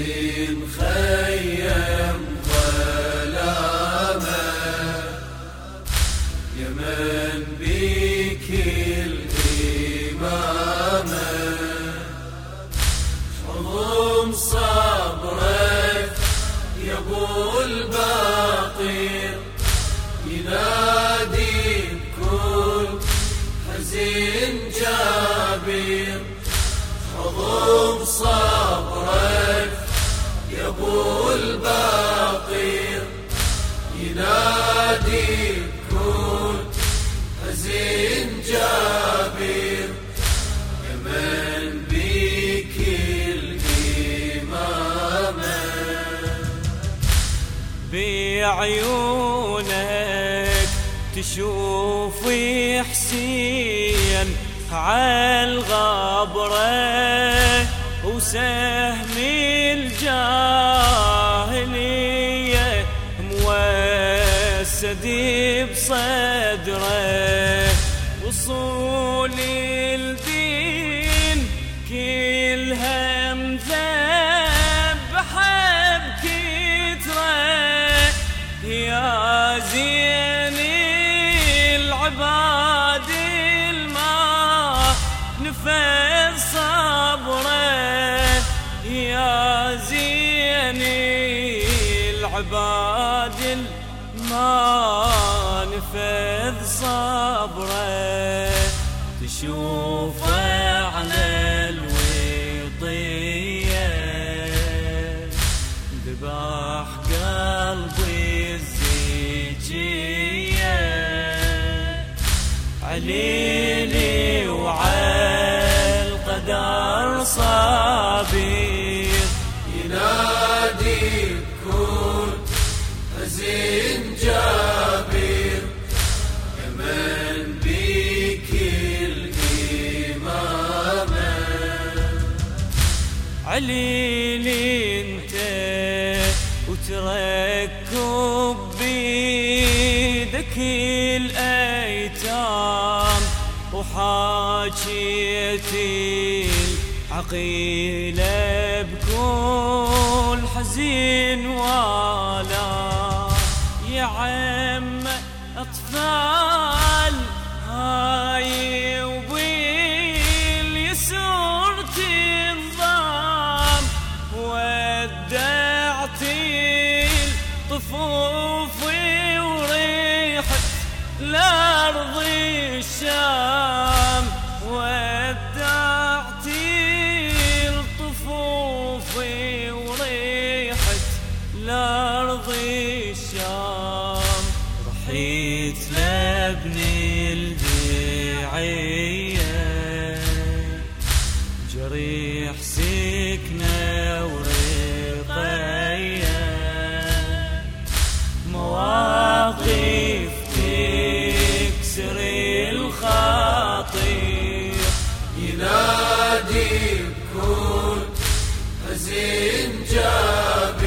حزين خيم ظلامه يا من بك الإمامة. حضم صبرك يا ابو الباطل ينادي كل حزين جابر. حضم صبرك بعيونك تشوف حسين عالغبرة وسهم الجاهلية موسد بصدره. وصول الدين كلها العباد الما نفذ صبره. تشوفه على الوطية. ذبح قلبي الزيجية. عليلي عليلي انت وتركب بيدك الأيتام وحاجيتي العقيلة بكل حزين ولا يا عم أطفال. الطفوف وريحت لأرض الشام ودعت الطفوف وريحت لأرض الشام. رحيت لابني البيعيه جريح سكنة ينادي كل حزين جابر